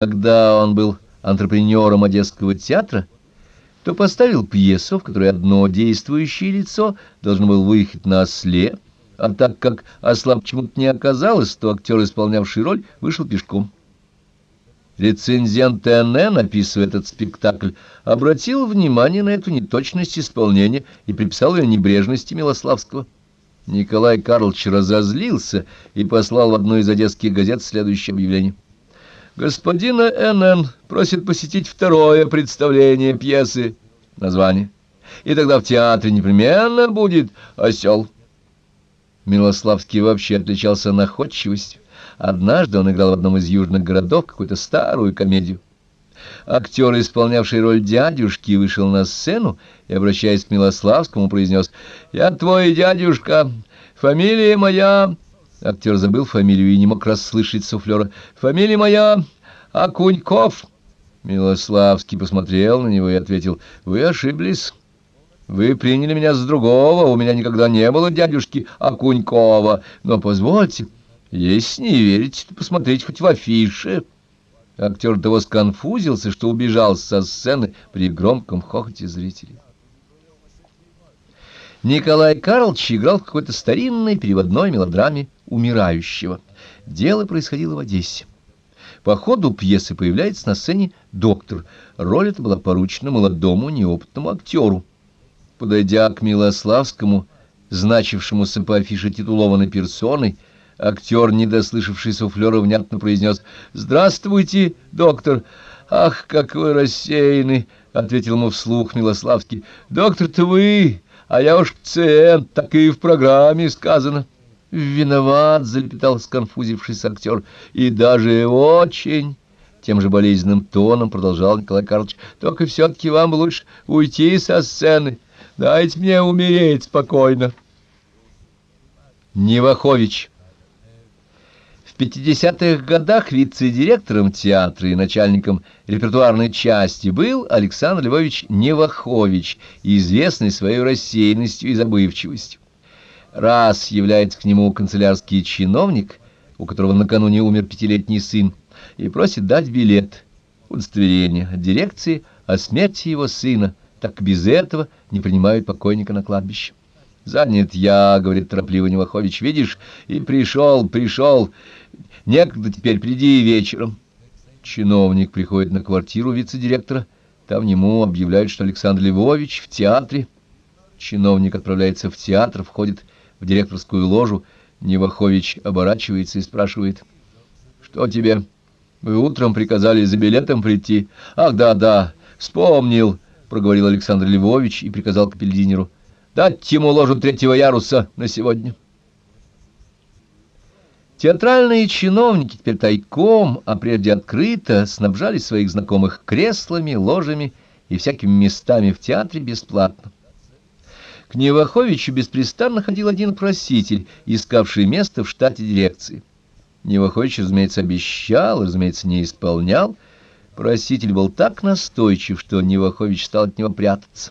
Когда он был антрепренером Одесского театра, то поставил пьесу, в которой одно действующее лицо должно было выехать на осле, а так как осла почему-то не оказалось, то актер, исполнявший роль, вышел пешком. Рецензент НН, описывая этот спектакль, обратил внимание на эту неточность исполнения и приписал ее небрежности Милославского. Николай Карлович разозлился и послал в одну из одесских газет следующее объявление — Господина Н.Н. просит посетить второе представление пьесы. Название. И тогда в театре непременно будет осел. Милославский вообще отличался находчивостью. Однажды он играл в одном из южных городов какую-то старую комедию. Актер, исполнявший роль дядюшки, вышел на сцену и, обращаясь к Милославскому, произнес «Я твой дядюшка, фамилия моя...» Актер забыл фамилию и не мог расслышать суфлера. «Фамилия моя Акуньков!» Милославский посмотрел на него и ответил. «Вы ошиблись. Вы приняли меня с другого. У меня никогда не было дядюшки Акунькова. Но позвольте, если не верите, то посмотрите хоть в афише». Актер того сконфузился, что убежал со сцены при громком хохоте зрителей. Николай Карлович играл в какой-то старинной переводной мелодраме умирающего. Дело происходило в Одессе. По ходу пьесы появляется на сцене доктор. Роль эта была поручена молодому неопытному актеру. Подойдя к Милославскому, значившемуся по афише титулованной персоной, актер, недослышавший суфлера, внятно произнес «Здравствуйте, доктор!» «Ах, как вы рассеяны!» — ответил ему вслух Милославский. «Доктор-то вы, а я уж пациент, так и в программе сказано». «Виноват», — залепетал сконфузившийся актер, — «и даже очень...» Тем же болезненным тоном продолжал Николай Карлович. «Только все-таки вам лучше уйти со сцены. Дайте мне умереть спокойно». Невахович В 50-х годах вице-директором театра и начальником репертуарной части был Александр Львович Невахович, известный своей рассеянностью и забывчивостью. Раз является к нему канцелярский чиновник, у которого накануне умер пятилетний сын, и просит дать билет, удостоверение от дирекции о смерти его сына, так без этого не принимают покойника на кладбище. «Занят я», — говорит торопливо Невахович, — «видишь, и пришел, пришел. Некогда теперь, приди вечером». Чиновник приходит на квартиру вице-директора. Там ему объявляют, что Александр Львович в театре. Чиновник отправляется в театр, входит в директорскую ложу, Невахович оборачивается и спрашивает. — Что тебе? Вы утром приказали за билетом прийти? — Ах, да, да, вспомнил, — проговорил Александр Львович и приказал капельдинеру. — Дать ему ложу третьего яруса на сегодня. Театральные чиновники теперь тайком, а прежде открыто, снабжали своих знакомых креслами, ложами и всякими местами в театре бесплатно. К Неваховичу беспрестанно ходил один проситель, искавший место в штате дирекции. Невахович, разумеется, обещал, разумеется, не исполнял. Проситель был так настойчив, что Невахович стал от него прятаться.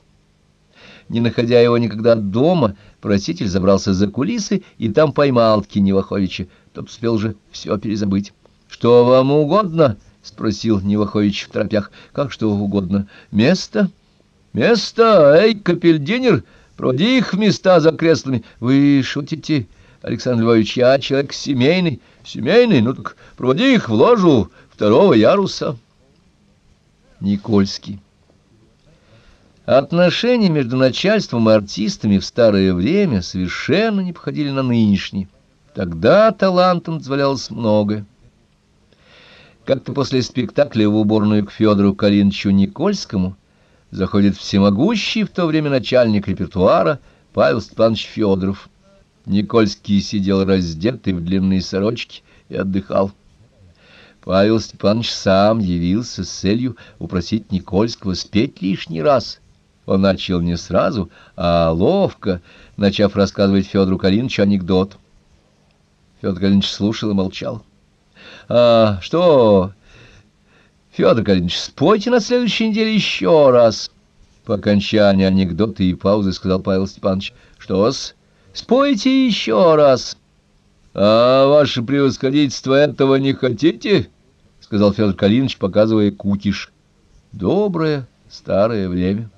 Не находя его никогда дома, проситель забрался за кулисы и там поймал Ки Неваховича. Тот успел уже все перезабыть. — Что вам угодно? — спросил Невахович в торопях. — Как что угодно? — Место? — Место? Эй, капельдинер! — Проводи их в места за креслами. Вы шутите, Александр Львович, я человек семейный. Семейный? Ну так проводи их в ложу второго яруса. Никольский. Отношения между начальством и артистами в старое время совершенно не походили на нынешние. Тогда талантам дозволялось многое. Как-то после спектакля в уборную к Федору Калинчу Никольскому заходит всемогущий в то время начальник репертуара Павел Степанович Федоров. Никольский сидел раздетый в длинной сорочке и отдыхал. Павел Степанович сам явился с целью упросить Никольского спеть лишний раз. Он начал не сразу, а ловко, начав рассказывать Федору Калиновичу анекдот. Федор Калинович слушал и молчал. — А что, Федор Калинович, спойте на следующей неделе еще раз. По окончании анекдота и паузы сказал Павел Степанович. Что-с? Спойте еще раз. А ваше превосходительство этого не хотите? сказал Федор Калинович, показывая кукиш. Доброе старое время.